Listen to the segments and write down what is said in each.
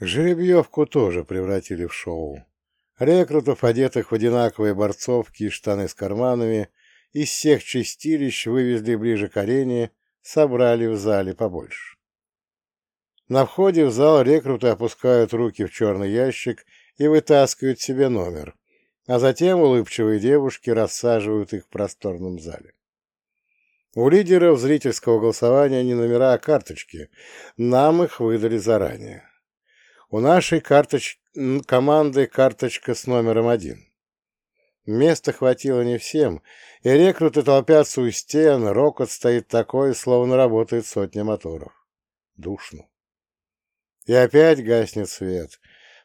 Жеребьевку тоже превратили в шоу. Рекрутов, одетых в одинаковые борцовки и штаны с карманами, из всех чистилищ вывезли ближе к арене, собрали в зале побольше. На входе в зал рекруты опускают руки в черный ящик и вытаскивают себе номер, а затем улыбчивые девушки рассаживают их в просторном зале. У лидеров зрительского голосования не номера, а карточки. Нам их выдали заранее. У нашей карточ... команды карточка с номером один. Места хватило не всем, и рекруты толпятся у стен, рокот стоит такой, словно работает сотня моторов. Душно. И опять гаснет свет.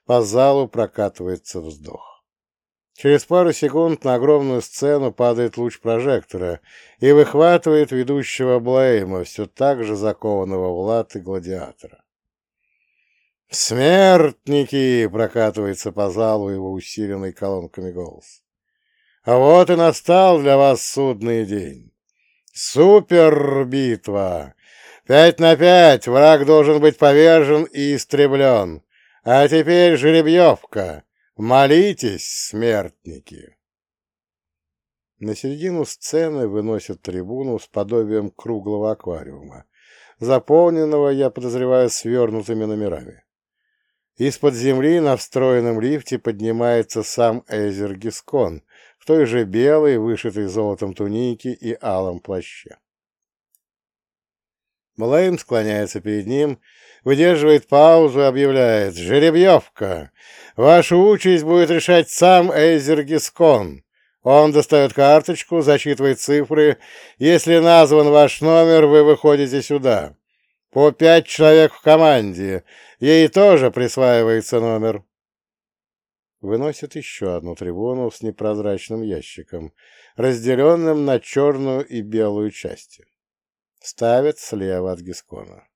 По залу прокатывается вздох. Через пару секунд на огромную сцену падает луч прожектора и выхватывает ведущего Блейма, все так же закованного в латы гладиатора. «Смертники!» — прокатывается по залу его усиленный колонками голос. «А вот и настал для вас судный день. Супер-битва! Пять на пять враг должен быть повержен и истреблен. А теперь жеребьевка. Молитесь, смертники!» На середину сцены выносят трибуну с подобием круглого аквариума, заполненного, я подозреваю, свернутыми номерами. Из-под земли на встроенном лифте поднимается сам Эзер Гискон в той же белой, вышитой золотом тунике и алом плаще. Малаим склоняется перед ним, выдерживает паузу и объявляет «Жеребьевка! Вашу участь будет решать сам Эйзер Гискон. Он достает карточку, зачитывает цифры. Если назван ваш номер, вы выходите сюда. По пять человек в команде. Ей тоже присваивается номер». Выносит еще одну трибуну с непрозрачным ящиком, разделенным на черную и белую части. Ставят слева от Гискона.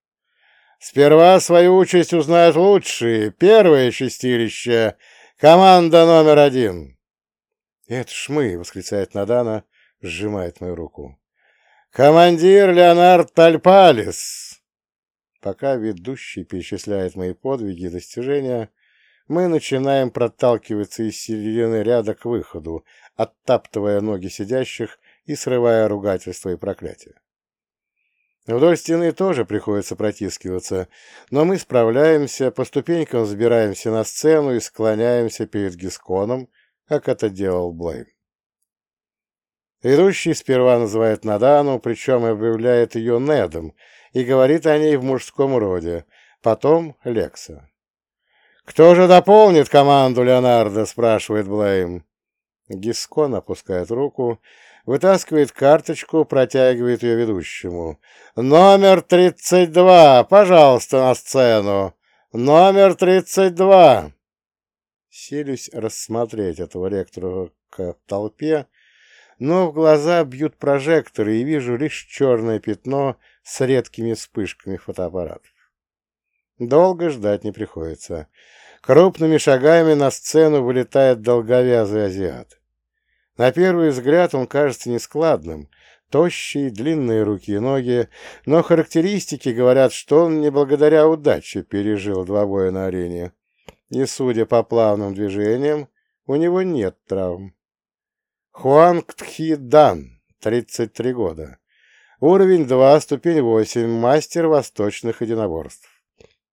Сперва свою участь узнают лучшие, первое чистилище, команда номер один. «Это ж мы!» — восклицает Надана, сжимает мою руку. «Командир Леонард Тальпалис!» Пока ведущий перечисляет мои подвиги и достижения, мы начинаем проталкиваться из середины ряда к выходу, оттаптывая ноги сидящих и срывая ругательства и проклятия. Вдоль стены тоже приходится протискиваться, но мы справляемся, по ступенькам взбираемся на сцену и склоняемся перед Гисконом, как это делал Блейм. Ведущий сперва называет Надану, причем объявляет ее Недом, и говорит о ней в мужском роде, потом Лекса. «Кто же дополнит команду Леонардо?» — спрашивает Блейм. Гискон опускает руку вытаскивает карточку, протягивает ее ведущему. «Номер тридцать два! Пожалуйста, на сцену! Номер тридцать два!» Селюсь рассмотреть этого ректора в толпе, но в глаза бьют прожекторы и вижу лишь черное пятно с редкими вспышками фотоаппаратов. Долго ждать не приходится. Крупными шагами на сцену вылетает долговязый азиат. На первый взгляд он кажется нескладным, тощий, длинные руки и ноги, но характеристики говорят, что он не благодаря удаче пережил два боя на арене. И, судя по плавным движениям, у него нет травм. Хуанг Тхи Дан, 33 года. Уровень 2, ступень 8, мастер восточных единоборств.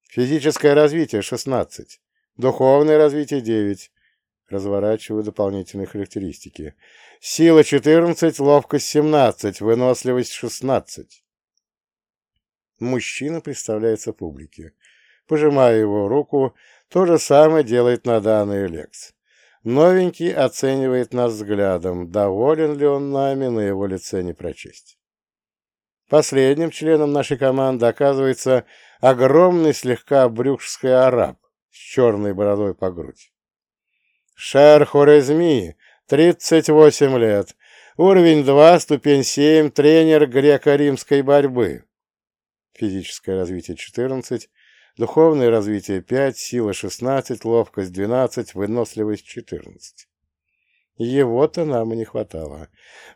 Физическое развитие 16, духовное развитие 9, Разворачиваю дополнительные характеристики. Сила 14, ловкость 17, выносливость 16. Мужчина представляется публике. Пожимаю его руку, то же самое делает на данный Лекс. Новенький оценивает нас взглядом, доволен ли он нами, на его лице не прочесть. Последним членом нашей команды оказывается огромный слегка брюкшский араб с черной бородой по грудь. Шер Хорезми, 38 лет. Уровень 2, ступень 7, тренер греко-римской борьбы. Физическое развитие 14, духовное развитие 5, сила 16, ловкость 12, выносливость 14. Его-то нам и не хватало.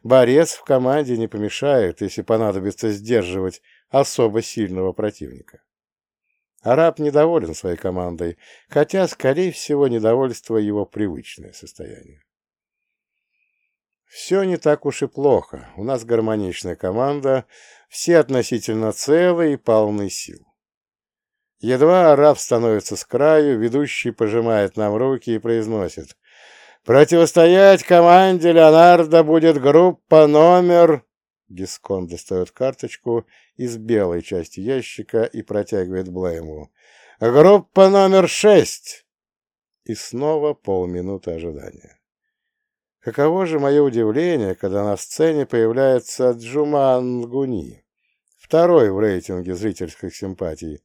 Борец в команде не помешает, если понадобится сдерживать особо сильного противника. Араб недоволен своей командой, хотя, скорее всего, недовольство его привычное состояние. Все не так уж и плохо. У нас гармоничная команда, все относительно целы и полны сил. Едва араб становится с краю, ведущий пожимает нам руки и произносит «Противостоять команде Леонардо будет группа номер...» Гискон достает карточку из белой части ящика и протягивает Блейму. «Группа номер шесть!» И снова полминуты ожидания. Каково же мое удивление, когда на сцене появляется Джуман Гуни, второй в рейтинге зрительских симпатий.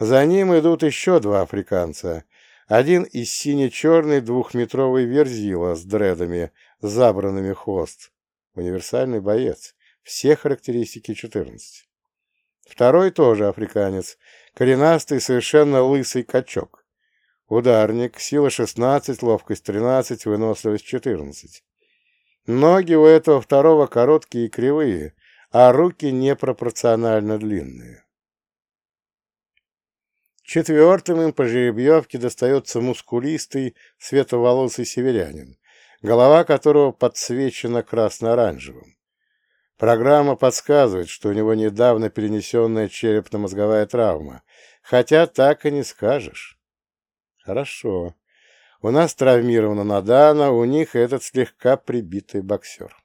За ним идут еще два африканца. Один из сине-черный двухметровый верзила с дредами, забранными хвост. Универсальный боец. Все характеристики 14. Второй тоже африканец. Коренастый, совершенно лысый качок. Ударник, сила 16, ловкость 13, выносливость 14. Ноги у этого второго короткие и кривые, а руки непропорционально длинные. Четвертым им по жеребьевке достается мускулистый, светловолосый северянин, голова которого подсвечена красно-оранжевым. Программа подсказывает, что у него недавно перенесенная черепно-мозговая травма, хотя так и не скажешь. Хорошо. У нас травмирована Надана, у них этот слегка прибитый боксер.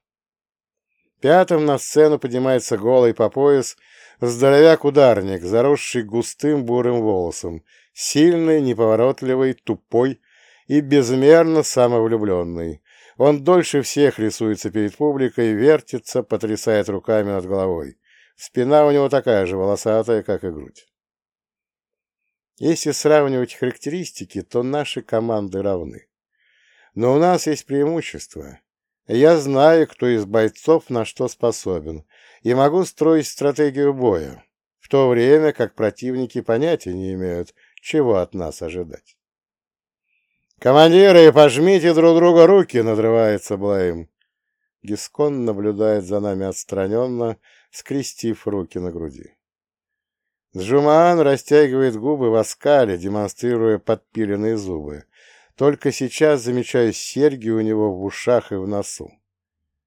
Пятым на сцену поднимается голый по пояс здоровяк-ударник, заросший густым бурым волосом, сильный, неповоротливый, тупой и безмерно самовлюбленный. Он дольше всех рисуется перед публикой, вертится, потрясает руками над головой. Спина у него такая же волосатая, как и грудь. Если сравнивать характеристики, то наши команды равны. Но у нас есть преимущество. Я знаю, кто из бойцов на что способен, и могу строить стратегию боя, в то время как противники понятия не имеют, чего от нас ожидать. «Командиры, пожмите друг друга руки!» — надрывается Блейм. Гискон наблюдает за нами отстраненно, скрестив руки на груди. Джумаан растягивает губы в оскале, демонстрируя подпиленные зубы. Только сейчас замечаю серьги у него в ушах и в носу.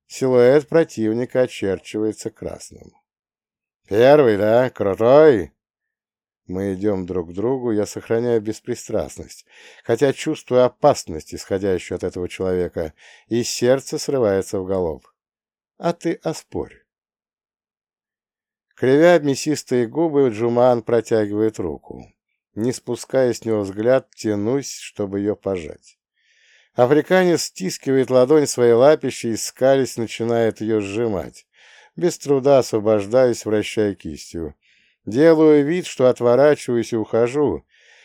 Силуэт противника очерчивается красным. «Первый, да? Крутой?» Мы идем друг к другу, я сохраняю беспристрастность, хотя чувствую опасность, исходящую от этого человека, и сердце срывается в голов. А ты оспорь. Кривя мясистые губы, Джуман протягивает руку. Не спуская с него взгляд, тянусь, чтобы ее пожать. Африканец стискивает ладонь своей лапищей и, скались, начинает ее сжимать. Без труда освобождаюсь, вращая кистью. Делаю вид, что отворачиваюсь и ухожу,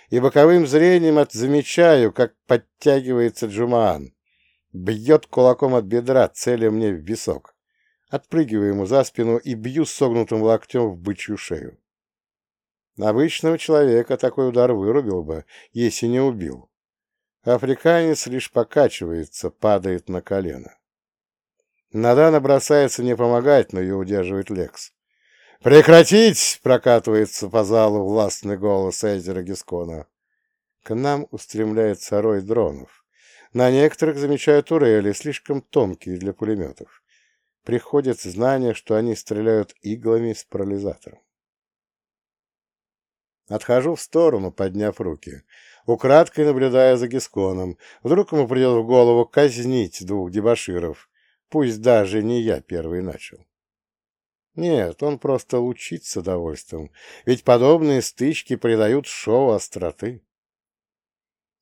и боковым зрением от замечаю, как подтягивается Джумаан. Бьет кулаком от бедра, целя мне в висок. Отпрыгиваю ему за спину и бью согнутым локтем в бычью шею. Обычного человека такой удар вырубил бы, если не убил. Африканец лишь покачивается, падает на колено. Надана бросается не помогать, но ее удерживает Лекс. «Прекратить!» — прокатывается по залу властный голос Эзера Гискона. К нам устремляется рой дронов. На некоторых замечаю турели, слишком тонкие для пулеметов приходит знание, что они стреляют иглами с парализатором. Отхожу в сторону, подняв руки, украдкой наблюдая за Гисконом. Вдруг ему придет в голову казнить двух дебоширов, пусть даже не я первый начал. Нет, он просто лучит с удовольствием, ведь подобные стычки придают шоу остроты.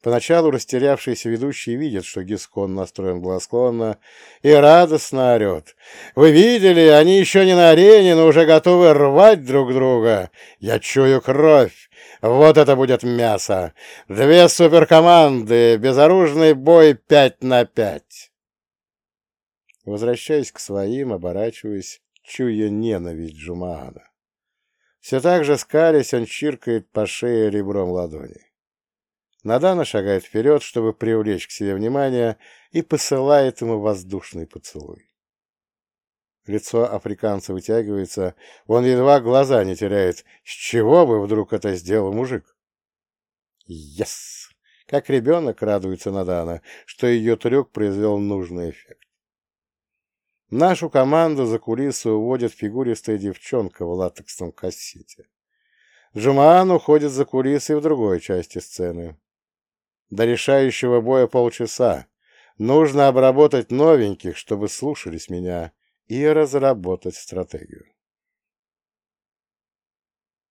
Поначалу растерявшийся ведущий видит, что Гискон настроен благосклонно, и радостно орет. «Вы видели, они еще не на арене, но уже готовы рвать друг друга. Я чую кровь. Вот это будет мясо. Две суперкоманды, безоружный бой пять на пять». Возвращаясь к своим, оборачиваясь, чуя ненависть Джумаана. Все так же скалясь, он чиркает по шее ребром ладони. Надана шагает вперед, чтобы привлечь к себе внимание, и посылает ему воздушный поцелуй. Лицо африканца вытягивается, он едва глаза не теряет. С чего бы вдруг это сделал мужик? Yes! Как ребенок радуется Надана, что ее трюк произвел нужный эффект. Нашу команду за кулисы уводит фигуристая девчонка в латексном кассете. Джумаан уходит за кулисы в другой части сцены. До решающего боя полчаса. Нужно обработать новеньких, чтобы слушались меня, и разработать стратегию.